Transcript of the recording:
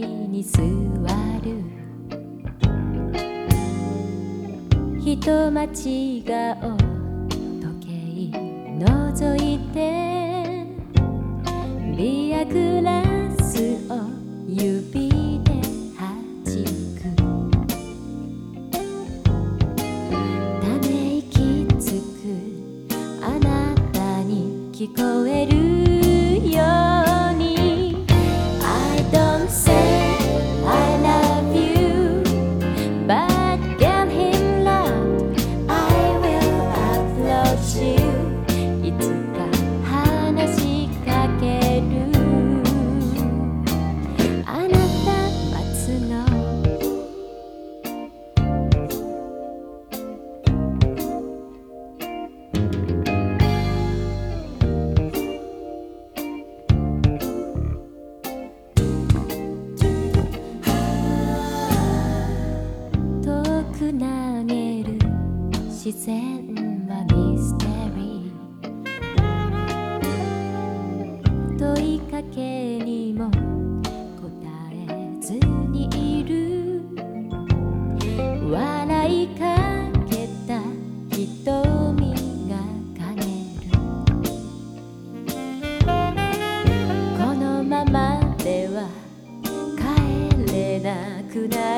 びに座る」「人待ち顔時計覗いて」「ビアグラスを指ではじく」「ため息つく。あなたに聞こえる」自然はミステリー問いかけにも答えずにいる笑いかけた瞳が陰るこのままでは帰れなくなる